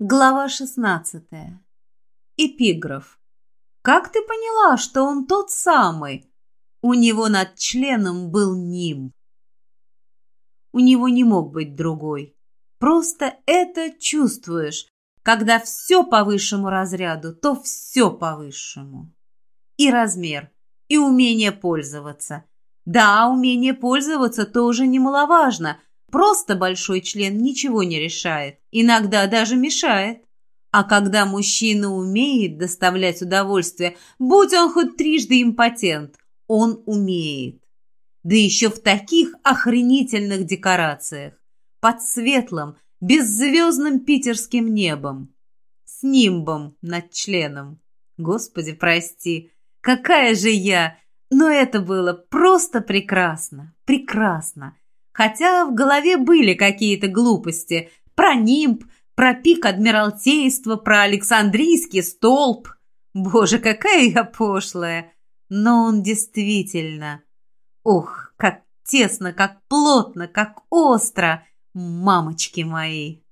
Глава 16. Эпиграф. Как ты поняла, что он тот самый? У него над членом был ним. У него не мог быть другой. Просто это чувствуешь. Когда все по высшему разряду, то все по высшему. И размер, и умение пользоваться. Да, умение пользоваться тоже немаловажно – Просто большой член ничего не решает, иногда даже мешает. А когда мужчина умеет доставлять удовольствие, будь он хоть трижды импотент, он умеет. Да еще в таких охренительных декорациях, под светлым, беззвездным питерским небом, с нимбом над членом. Господи, прости, какая же я! Но это было просто прекрасно, прекрасно. Хотя в голове были какие-то глупости. Про нимб, про пик Адмиралтейства, про Александрийский столб. Боже, какая я пошлая! Но он действительно... Ох, как тесно, как плотно, как остро! Мамочки мои!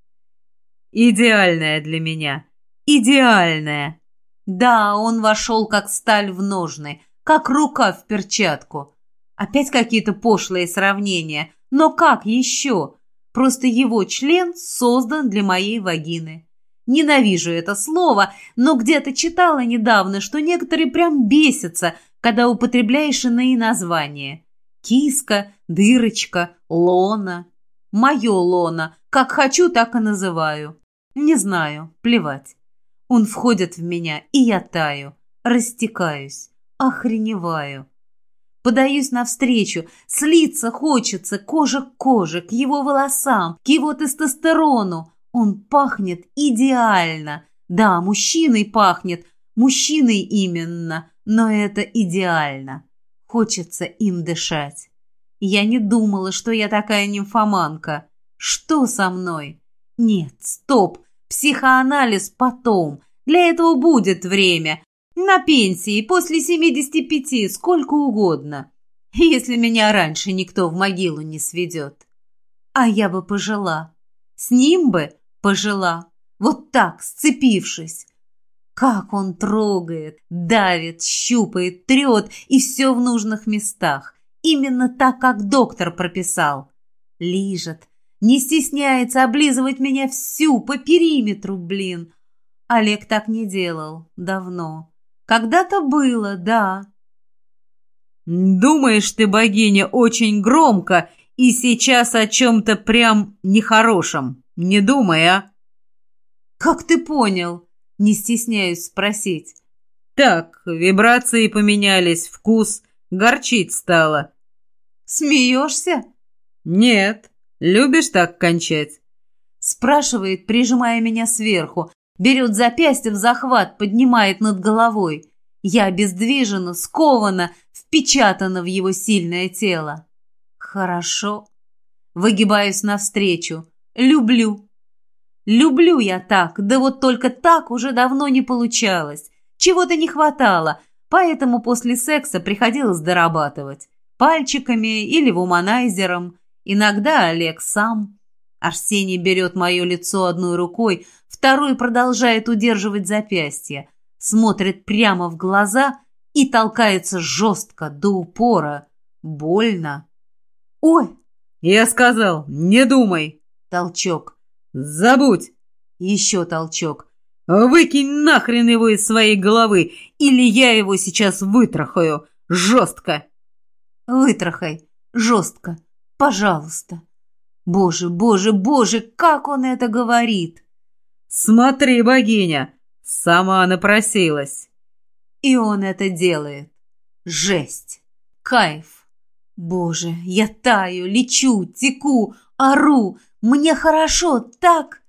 Идеальная для меня. Идеальная. Да, он вошел как сталь в ножны, как рука в перчатку. Опять какие-то пошлые сравнения. Но как еще? Просто его член создан для моей вагины. Ненавижу это слово, но где-то читала недавно, что некоторые прям бесятся, когда употребляешь иные названия. Киска, дырочка, лона. Мое лона. Как хочу, так и называю. Не знаю, плевать. Он входит в меня, и я таю, растекаюсь, охреневаю. Подаюсь навстречу, слиться хочется кожа к коже, к его волосам, к его тестостерону. Он пахнет идеально. Да, мужчиной пахнет, мужчиной именно, но это идеально. Хочется им дышать. Я не думала, что я такая нимфоманка. Что со мной? Нет, стоп, психоанализ потом. Для этого будет время. На пенсии, после 75, сколько угодно. Если меня раньше никто в могилу не сведет. А я бы пожила. С ним бы пожила. Вот так, сцепившись. Как он трогает, давит, щупает, трет, и все в нужных местах. Именно так, как доктор прописал. Лижет, не стесняется облизывать меня всю, по периметру, блин. Олег так не делал давно. Когда-то было, да. Думаешь ты, богиня, очень громко и сейчас о чем-то прям нехорошем. Не думай, а? Как ты понял? Не стесняюсь спросить. Так, вибрации поменялись, вкус горчить стало. Смеешься? Нет. Любишь так кончать? Спрашивает, прижимая меня сверху, Берет запястье в захват, поднимает над головой. Я обездвижена, скована, впечатана в его сильное тело. Хорошо. Выгибаюсь навстречу. Люблю. Люблю я так, да вот только так уже давно не получалось. Чего-то не хватало, поэтому после секса приходилось дорабатывать. Пальчиками или вуманайзером. Иногда Олег сам. Арсений берет мое лицо одной рукой, второй продолжает удерживать запястье, смотрит прямо в глаза и толкается жестко, до упора. Больно. «Ой!» «Я сказал, не думай!» Толчок. «Забудь!» Еще толчок. «Выкинь нахрен его из своей головы, или я его сейчас вытрахаю! Жестко!» «Вытрахай! Жестко! Пожалуйста!» Боже, боже, боже, как он это говорит! Смотри, богиня, сама напросилась. И он это делает. Жесть! Кайф! Боже, я таю, лечу, теку, ору. Мне хорошо, так?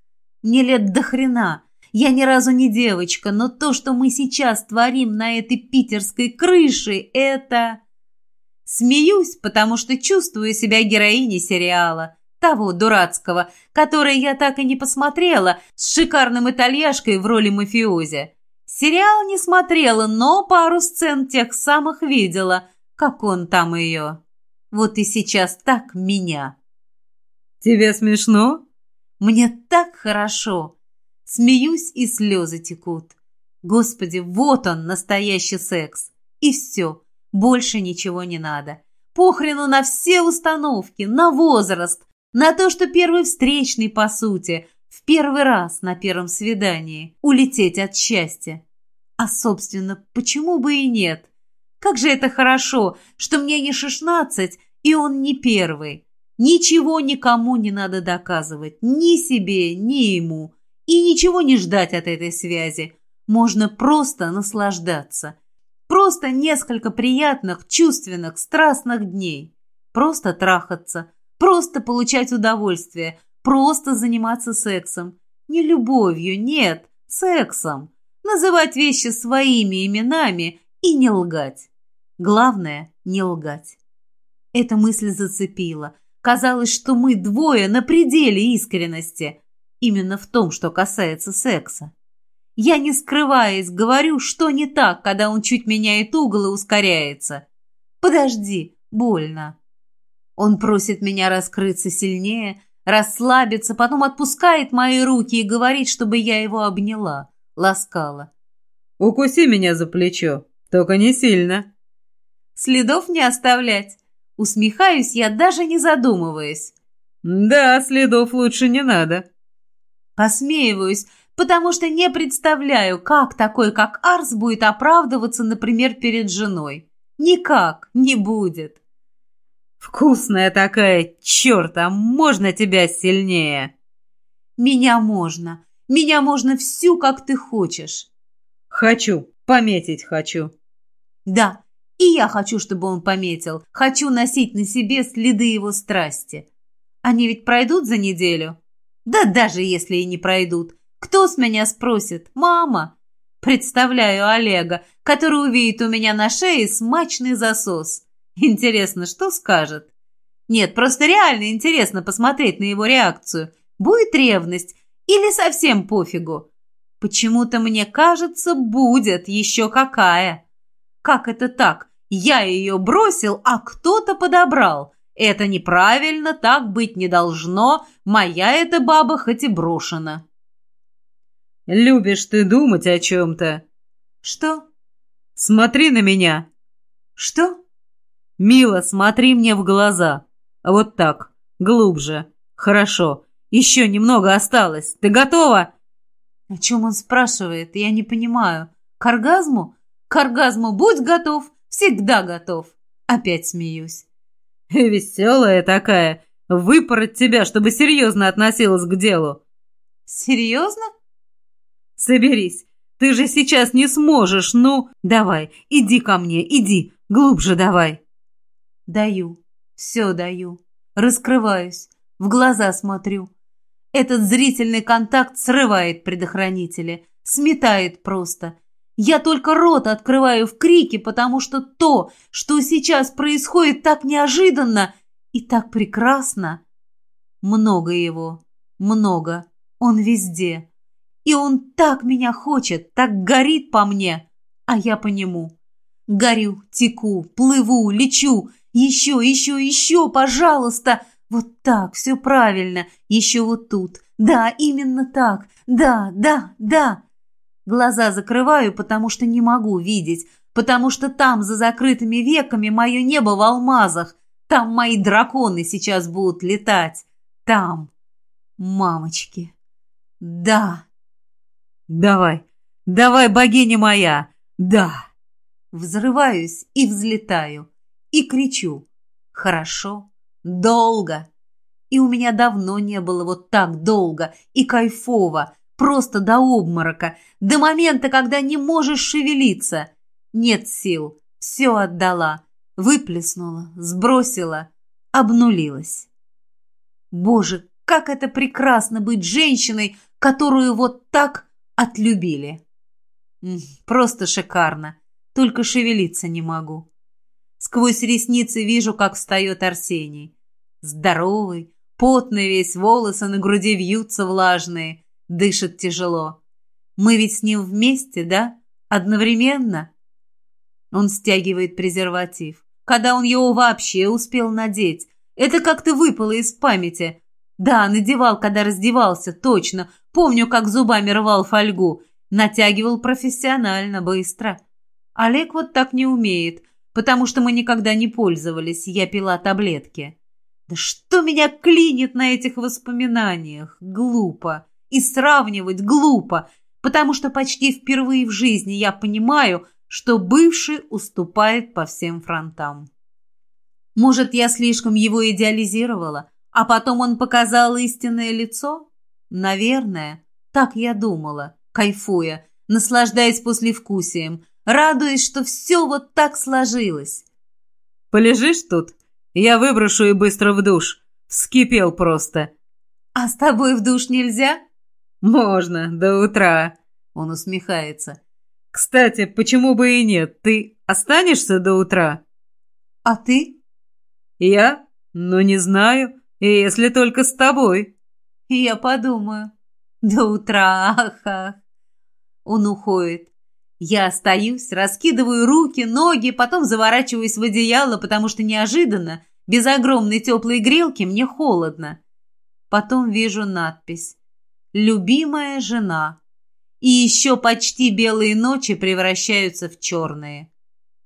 Мне лет до хрена. Я ни разу не девочка, но то, что мы сейчас творим на этой питерской крыше, это... Смеюсь, потому что чувствую себя героиней сериала того дурацкого, который я так и не посмотрела, с шикарным итальяшкой в роли мафиози. Сериал не смотрела, но пару сцен тех самых видела, как он там ее. Вот и сейчас так меня. «Тебе смешно?» «Мне так хорошо. Смеюсь, и слезы текут. Господи, вот он, настоящий секс. И все, больше ничего не надо. Похрену на все установки, на возраст, на то, что первый встречный, по сути, в первый раз на первом свидании, улететь от счастья. А, собственно, почему бы и нет? Как же это хорошо, что мне не шестнадцать, и он не первый. Ничего никому не надо доказывать, ни себе, ни ему. И ничего не ждать от этой связи. Можно просто наслаждаться. Просто несколько приятных, чувственных, страстных дней. Просто трахаться, просто получать удовольствие, просто заниматься сексом. Не любовью, нет, сексом. Называть вещи своими именами и не лгать. Главное – не лгать. Эта мысль зацепила. Казалось, что мы двое на пределе искренности. Именно в том, что касается секса. Я, не скрываясь, говорю, что не так, когда он чуть меняет угол и ускоряется. «Подожди, больно». Он просит меня раскрыться сильнее, расслабиться, потом отпускает мои руки и говорит, чтобы я его обняла, ласкала. «Укуси меня за плечо, только не сильно». «Следов не оставлять». Усмехаюсь я, даже не задумываясь. «Да, следов лучше не надо». Посмеиваюсь, потому что не представляю, как такой, как Арс, будет оправдываться, например, перед женой. Никак не будет. «Вкусная такая, черт, а можно тебя сильнее?» «Меня можно. Меня можно всю, как ты хочешь». «Хочу. Пометить хочу». «Да, и я хочу, чтобы он пометил. Хочу носить на себе следы его страсти. Они ведь пройдут за неделю?» «Да даже если и не пройдут. Кто с меня спросит? Мама!» Представляю Олега, который увидит у меня на шее смачный засос. Интересно, что скажет? Нет, просто реально интересно посмотреть на его реакцию. Будет ревность или совсем пофигу? Почему-то мне кажется, будет еще какая. Как это так? Я ее бросил, а кто-то подобрал. Это неправильно, так быть не должно. Моя эта баба хоть и брошена. Любишь ты думать о чем-то. Что? Смотри на меня. Что? Мила, смотри мне в глаза. Вот так, глубже. Хорошо. Еще немного осталось. Ты готова? О чем он спрашивает? Я не понимаю. К оргазму? К оргазму будь готов. Всегда готов. Опять смеюсь. Веселая такая. Выпороть тебя, чтобы серьезно относилась к делу. Серьезно? Соберись. Ты же сейчас не сможешь, ну... Давай, иди ко мне, иди, глубже давай. Даю, все даю. Раскрываюсь, в глаза смотрю. Этот зрительный контакт срывает предохранители, сметает просто. Я только рот открываю в крике, потому что то, что сейчас происходит так неожиданно и так прекрасно. Много его, много, он везде. И он так меня хочет, так горит по мне, а я по нему. Горю, теку, плыву, лечу. Еще, еще, еще, пожалуйста. Вот так, все правильно. Еще вот тут. Да, именно так. Да, да, да. Глаза закрываю, потому что не могу видеть, потому что там, за закрытыми веками, мое небо в алмазах. Там мои драконы сейчас будут летать. Там. Мамочки. Да. «Давай, давай, богиня моя! Да!» Взрываюсь и взлетаю, и кричу. «Хорошо, долго!» И у меня давно не было вот так долго и кайфово, просто до обморока, до момента, когда не можешь шевелиться. Нет сил, все отдала, выплеснула, сбросила, обнулилась. Боже, как это прекрасно быть женщиной, которую вот так Отлюбили. Просто шикарно. Только шевелиться не могу. Сквозь ресницы вижу, как встает Арсений. Здоровый, потный весь, волосы на груди вьются влажные, дышит тяжело. Мы ведь с ним вместе, да? Одновременно? Он стягивает презерватив. Когда он его вообще успел надеть? Это как-то выпало из памяти. Да, надевал, когда раздевался, точно. Помню, как зубами рвал фольгу. Натягивал профессионально, быстро. Олег вот так не умеет, потому что мы никогда не пользовались. Я пила таблетки. Да что меня клинит на этих воспоминаниях? Глупо. И сравнивать глупо, потому что почти впервые в жизни я понимаю, что бывший уступает по всем фронтам. Может, я слишком его идеализировала, а потом он показал истинное лицо? Наверное, так я думала, кайфуя, наслаждаясь послевкусием, радуясь, что все вот так сложилось. «Полежишь тут? Я выброшу и быстро в душ. Вскипел просто». «А с тобой в душ нельзя?» «Можно, до утра», — он усмехается. «Кстати, почему бы и нет? Ты останешься до утра?» «А ты?» «Я? Ну, не знаю. Если только с тобой». «Я подумаю. До утра, ах, Он уходит. Я остаюсь, раскидываю руки, ноги, потом заворачиваюсь в одеяло, потому что неожиданно, без огромной теплой грелки, мне холодно. Потом вижу надпись «Любимая жена». И еще почти белые ночи превращаются в черные.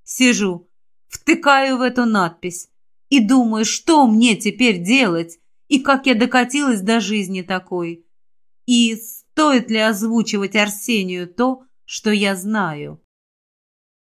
Сижу, втыкаю в эту надпись и думаю, что мне теперь делать и как я докатилась до жизни такой. И стоит ли озвучивать Арсению то, что я знаю?